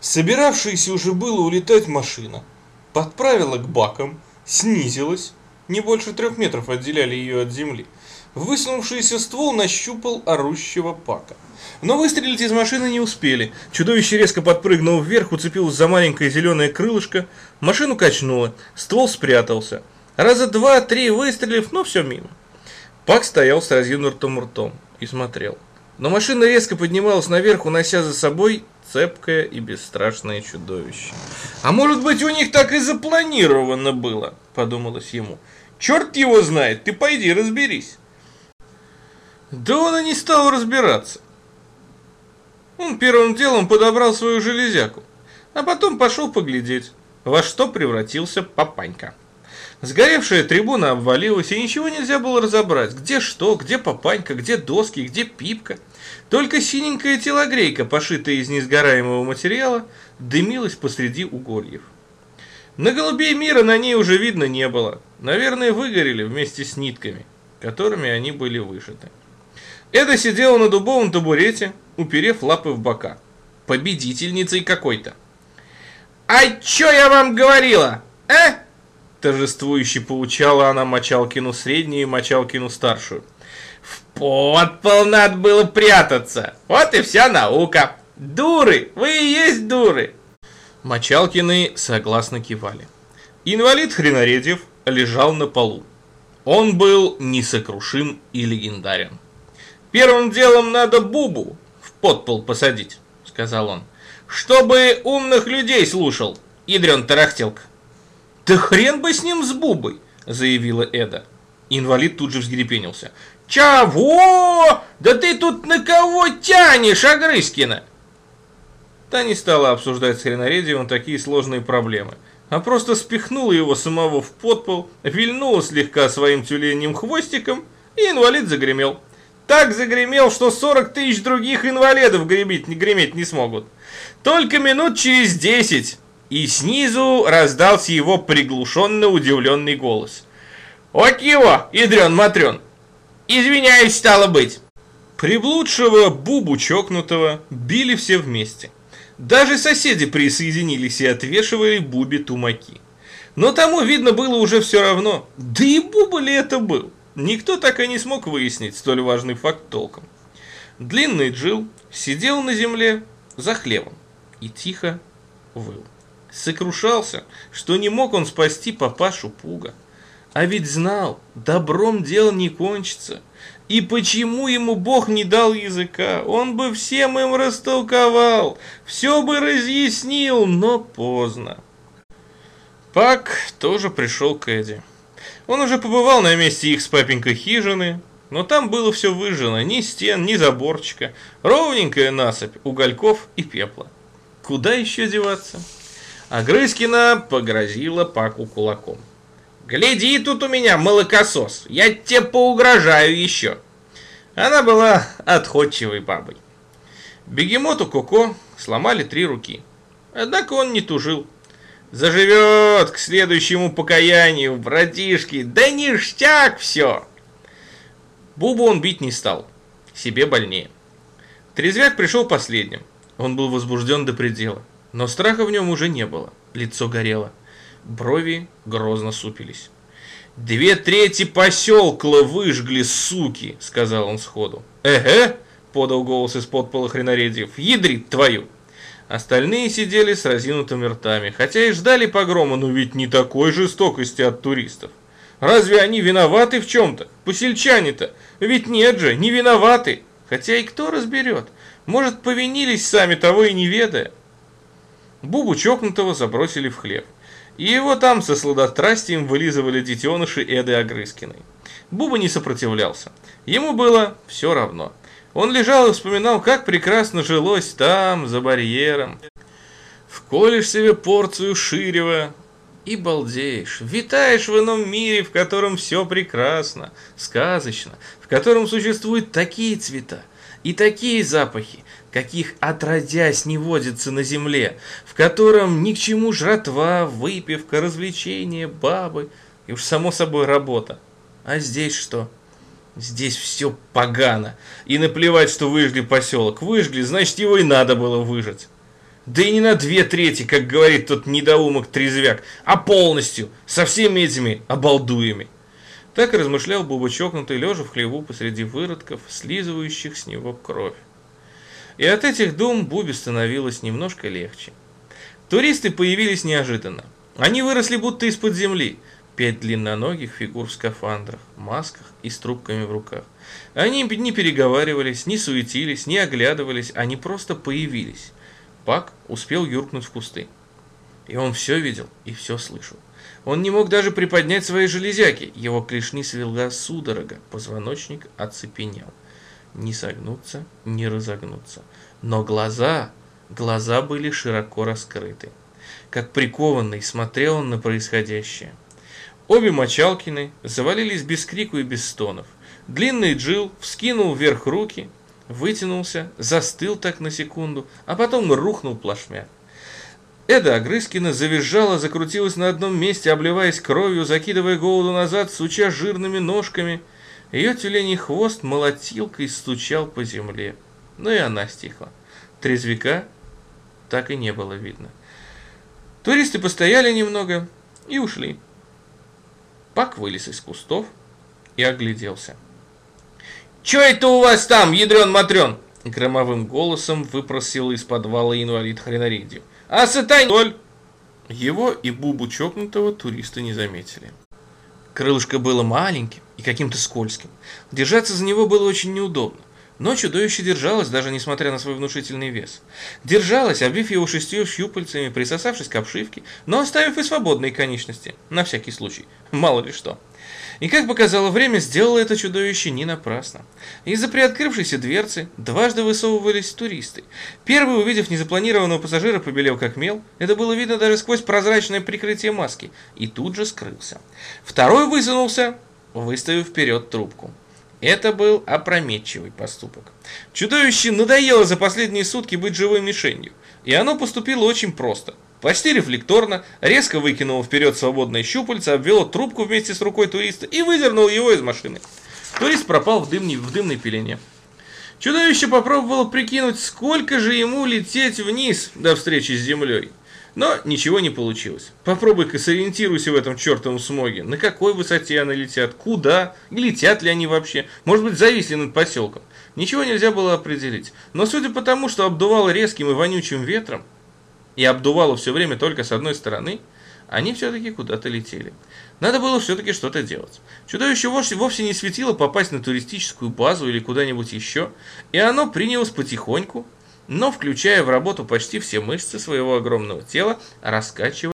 Собиравшаяся уже было улетать машина подправила к бакам, снизилась, не больше трех метров отделяли ее от земли. Высунувшийся ствол нащупал орущего пака. Но выстрелить из машины не успели. Чудовище резко подпрыгнуло вверх, уцепилось за маленькое зеленое крылышко, машину качнуло, ствол спрятался. Раза два-три выстрелив, но все мимо. Пак стоял с разъюнутым ртом и смотрел. Но машина резко поднималась наверх, унося за собой цепкое и бесстрашное чудовище. «А может быть, у них так и запланировано было?» – подумалось ему. «Черт его знает, ты пойди разберись». Да он и не стал разбираться. Он первым делом подобрал свою железяку, а потом пошел поглядеть, во что превратился папанька. Сгоревшая трибуна обвалилась, и ничего нельзя было разобрать, где что, где папанька, где доски, где пипка. Только синенькая телогрейка, пошитая из несгораемого материала, дымилась посреди угольев. На голубей мира на ней уже видно не было. Наверное, выгорели вместе с нитками, которыми они были вышиты. Эда сидела на дубовом табурете, уперев лапы в бока. Победительницей какой-то. «А чё я вам говорила, а?» Торжествующе получала она Мочалкину среднюю и Мочалкину старшую. В подпол надо было прятаться. Вот и вся наука. Дуры, вы и есть дуры. Мочалкины согласно кивали. Инвалид Хренаредьев лежал на полу. Он был несокрушим и легендарен. «Первым делом надо Бубу в подпол посадить», — сказал он, «чтобы умных людей слушал, ядрен тарахтелка». «Да хрен бы с ним с Бубой!» – заявила Эда. Инвалид тут же взгрепенился. «Чего? Да ты тут на кого тянешь, Агрыскина?» Та не стала обсуждать с Хренаредиевым такие сложные проблемы, а просто спихнула его самого в подпол, вильнула слегка своим тюленем хвостиком, и инвалид загремел. Так загремел, что 40 тысяч других инвалидов греметь, греметь не смогут. Только минут через десять и снизу раздался его приглушенно удивленный голос. «Вот его, ядрен матрен! Извиняюсь, стало быть!» Приблудшего Бубу чокнутого били все вместе. Даже соседи присоединились и отвешивали Бубе тумаки. Но тому, видно, было уже все равно. Да и Буба ли это был? Никто так и не смог выяснить столь важный факт толком. Длинный Джил сидел на земле за хлебом и тихо выл сокрушался, что не мог он спасти папашу Пуга. А ведь знал, добром дело не кончится. И почему ему Бог не дал языка? Он бы всем им растолковал, все бы разъяснил, но поздно. Пак тоже пришел к Эдди. Он уже побывал на месте их с папенькой хижины, но там было все выжжено, ни стен, ни заборчика, ровненькая насыпь угольков и пепла. Куда еще деваться? А Грызкина погрозила Паку кулаком. «Гляди тут у меня, молокосос, я тебе поугрожаю еще!» Она была отходчивой бабой. Бегемоту Коко сломали три руки. Однако он не тужил. Заживет к следующему покаянию, братишки, да ништяк все. Бубу он бить не стал, себе больнее. Трезвяк пришел последним. Он был возбужден до предела. Но страха в нем уже не было. Лицо горело. Брови грозно супились. «Две трети поселка выжгли, суки!» — сказал он сходу. «Эге!» — подал голос из-под пола хренаредьев. «Ядрит твою!» Остальные сидели с разинутыми ртами, хотя и ждали погрома, но ведь не такой жестокости от туристов. Разве они виноваты в чем-то? Посельчане-то? Ведь нет же, не виноваты. Хотя и кто разберет? Может, повинились сами того и не ведая? Бубу чокнутого забросили в хлев. И его там со сладострастием вылизывали детеныши Эды Огрызкиной. Буба не сопротивлялся. Ему было все равно. Он лежал и вспоминал, как прекрасно жилось там, за барьером. Вколешь себе порцию ширева и балдеешь. Витаешь в ином мире, в котором все прекрасно, сказочно, в котором существуют такие цвета и такие запахи, каких отродясь не водится на земле, в котором ни к чему жратва, выпивка, развлечения, бабы и уж само собой работа. А здесь что? Здесь все погано. И наплевать, что выжгли поселок. Выжгли, значит его и надо было выжить. Да и не на две трети, как говорит тот недоумок-трезвяк, а полностью, со всеми этими обалдуями. Так размышлял Буба чокнутый, лежа в хлеву посреди выродков, слизывающих с него кровь. И от этих дум Бубе становилось немножко легче. Туристы появились неожиданно. Они выросли будто из-под земли. Пять длинноногих фигур в скафандрах, масках и с трубками в руках. Они не переговаривались, не суетились, не оглядывались, они просто появились. Пак успел юркнуть в кусты. И он все видел и все слышал. Он не мог даже приподнять свои железяки. Его клешни свела судорога, позвоночник оцепенел. Не согнуться, не разогнуться. Но глаза, глаза были широко раскрыты. Как прикованный смотрел он на происходящее. Обе Мочалкины завалились без крику и без стонов. Длинный Джил вскинул вверх руки, вытянулся, застыл так на секунду, а потом рухнул плашмя. Эда Огрызкина завизжала, закрутилась на одном месте, обливаясь кровью, закидывая голову назад, суча жирными ножками. Ее тюленей хвост молотилкой стучал по земле. Но и она стихла. Трезвика так и не было видно. Туристы постояли немного и ушли. Пак вылез из кустов и огляделся. «Чё это у вас там, ядрен-матрен?» Громовым голосом выпросил из подвала инвалид хреноридию. А сытай. Его и Бубу чокнутого туристы не заметили. Крылышко было маленьким и каким-то скользким. Держаться за него было очень неудобно. Но чудовище держалось, даже несмотря на свой внушительный вес. Держалось, обвив его шестью щупальцами, присосавшись к обшивке, но оставив и свободные конечности, на всякий случай, мало ли что. И как показало время, сделало это чудовище не напрасно. Из-за приоткрывшейся дверцы дважды высовывались туристы. Первый, увидев незапланированного пассажира, побелел как мел. Это было видно даже сквозь прозрачное прикрытие маски. И тут же скрылся. Второй высунулся, выставив вперед трубку. Это был опрометчивый поступок. Чудовище надоело за последние сутки быть живой мишенью. И оно поступило очень просто – Почти рефлекторно, резко выкинул вперед свободное щупальце, обвело трубку вместе с рукой туриста и выдернул его из машины. Турист пропал в, дымне, в дымной пелене. Чудовище попробовало прикинуть, сколько же ему лететь вниз до встречи с землей. Но ничего не получилось. Попробуй-ка сориентируйся в этом чертовом смоге. На какой высоте они летят, куда, летят ли они вообще. Может быть, зависли над поселком. Ничего нельзя было определить. Но судя по тому, что обдувало резким и вонючим ветром, и обдувало все время только с одной стороны, они все-таки куда-то летели. Надо было все-таки что-то делать. Чудовище вовсе, не светило попасть на туристическую базу или куда-нибудь еще, и оно принялось потихоньку, но включая в работу почти все мышцы своего огромного тела, раскачивая